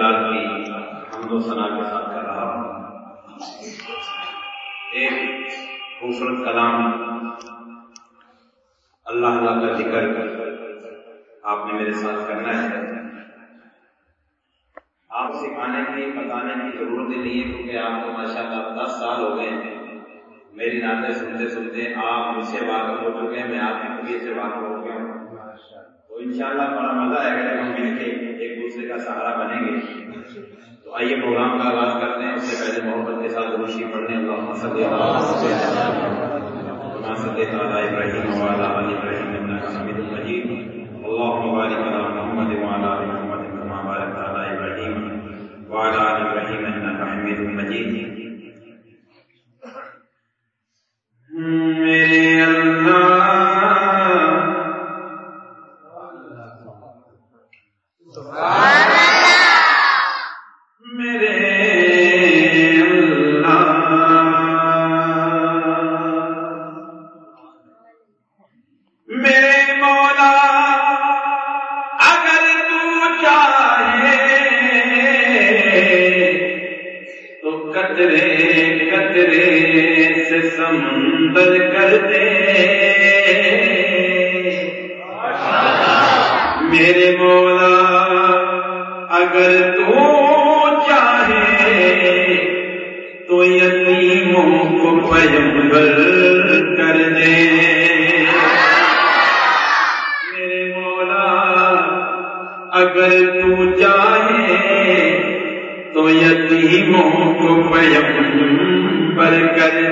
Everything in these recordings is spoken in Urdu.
کی حمد و ثنا کے ساتھ کر رہا ہوں۔ ایک خوبصورت کلام اللہ اللہ کا ذکر آپ نے میرے ساتھ کرنا ہے۔ آپ سکھانے کی، بتانے کی ضرورت ہی نہیں ہے کیونکہ آپ کو ماشاء اللہ دس سال ہو گئے ہیں۔ میری نعتیں سنتے سنتے آپ مجھ سے واقف ہو چکے ہیں، میں آپ کی طبیعت سے واقف ہو گیا ہوں۔ تو انشاءاللہ بڑا مزہ آئے گا جب ہم مل کے دوسرے کا سہارا بنیں گے۔ تو آئیے پروگرام کا آغاز کرتے ہیں۔ اس سے پہلے محبت کے ساتھ روشنی پڑھنے۔ اللہ صلی اللہ ابراہیم وعلا علی ابراہیم انکا حمید المجید اللہم بارک علی سے سمندر کر دے۔ میرے مولا اگر تو چاہے تو یتیموں کو پیمبر کر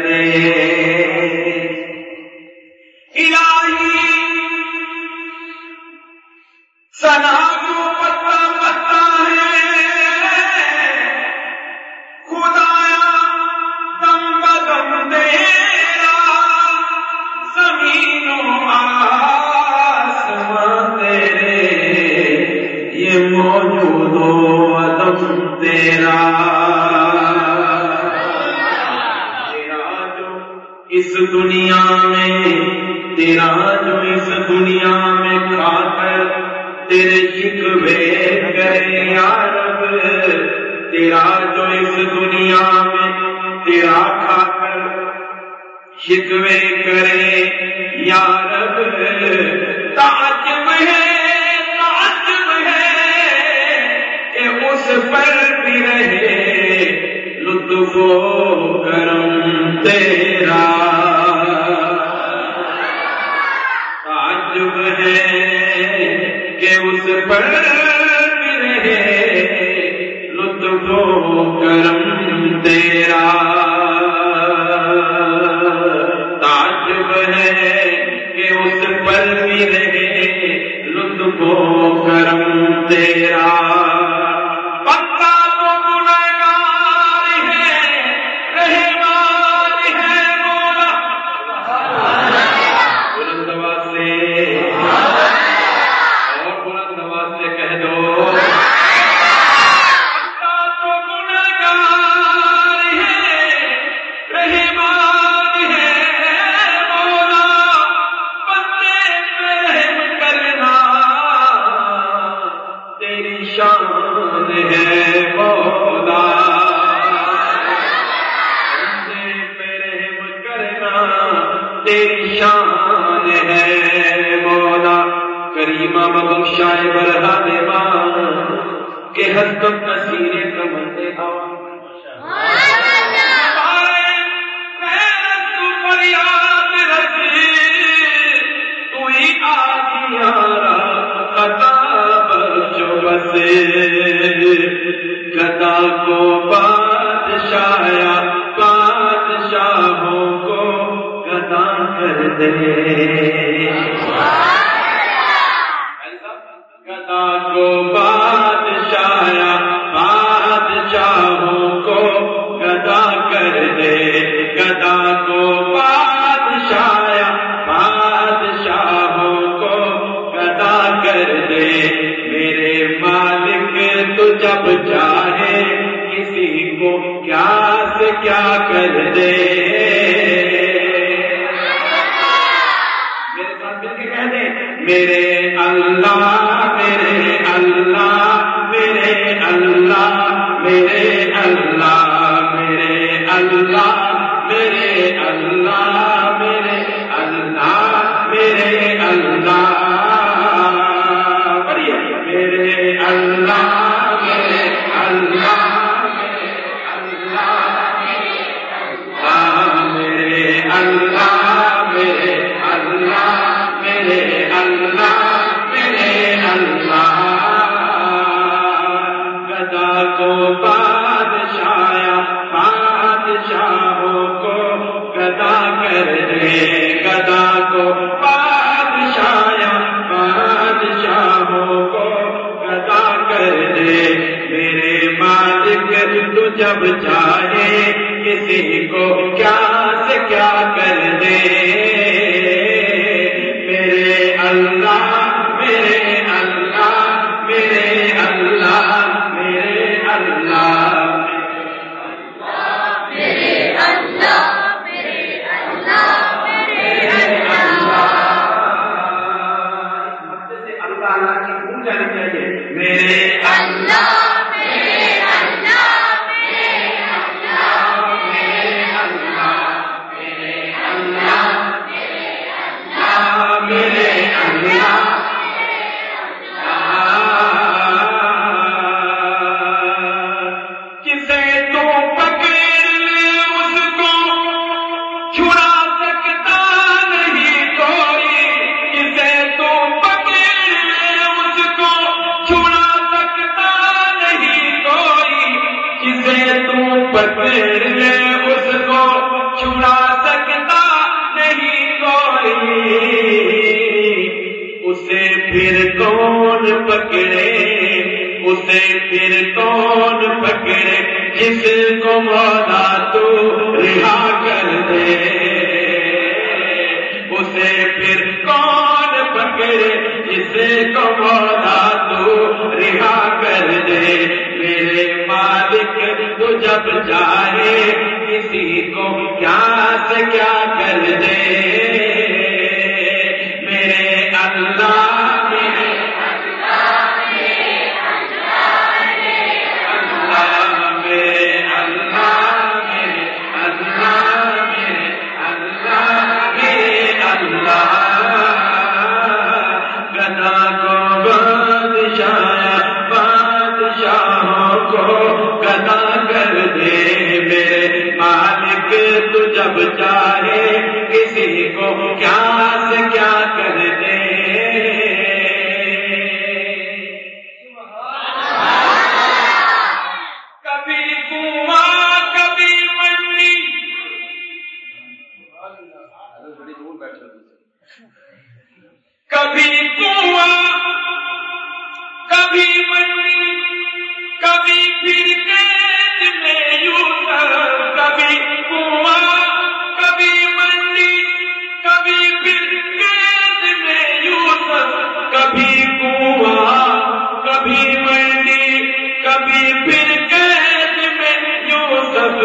تیرے شکوے کرے یا رب، تیرا جو اس دنیا میں تیرا کھا کر شکوے کرے یا رب تعجب ہے تعجب ہے کہ اس پر بھی رہے، لطف و کرم تیرا۔ پر کریمہ بخشائے برہان ماں کہ حسب نصیر کمندے ہوا گدا کو بادشاہ بادشاہوں کو گدا کر دے میرے جب چاہے کسی کو کیا اسے پھر کون پکڑے، جس کو مولا تو رہا کر دے۔ اسے پھر کون پکڑے جسے کو مولا تو رہا کر دے۔ میرے مالک، تو جب چاہے کسی کو کیا سے کیا کر دے۔ پھر قید میں یوسف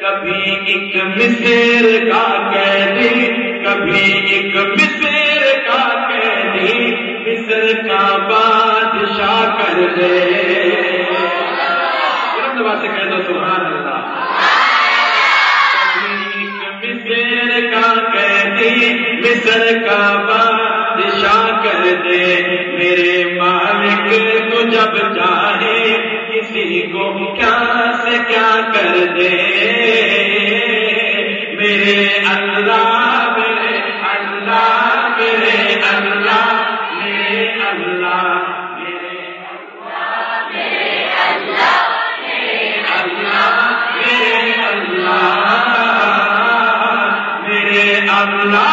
کبھی ایک مصر کا قیدی کبھی ایک مصر کا قیدی مصر کا بادشاہ کر دے۔ بلند آواز سے کہہ دو، سبحان اللہ۔ کبھی ایک مصر کا قیدی مصر کا بادشاہ کر دے۔ میرے مالک جب چاہے کسی کو کیا سے کیا کر دے میرے اللہ میرے اللہ میرے اللہ میرے اللہ میرے اللہ میرے اللہ میرے اللہ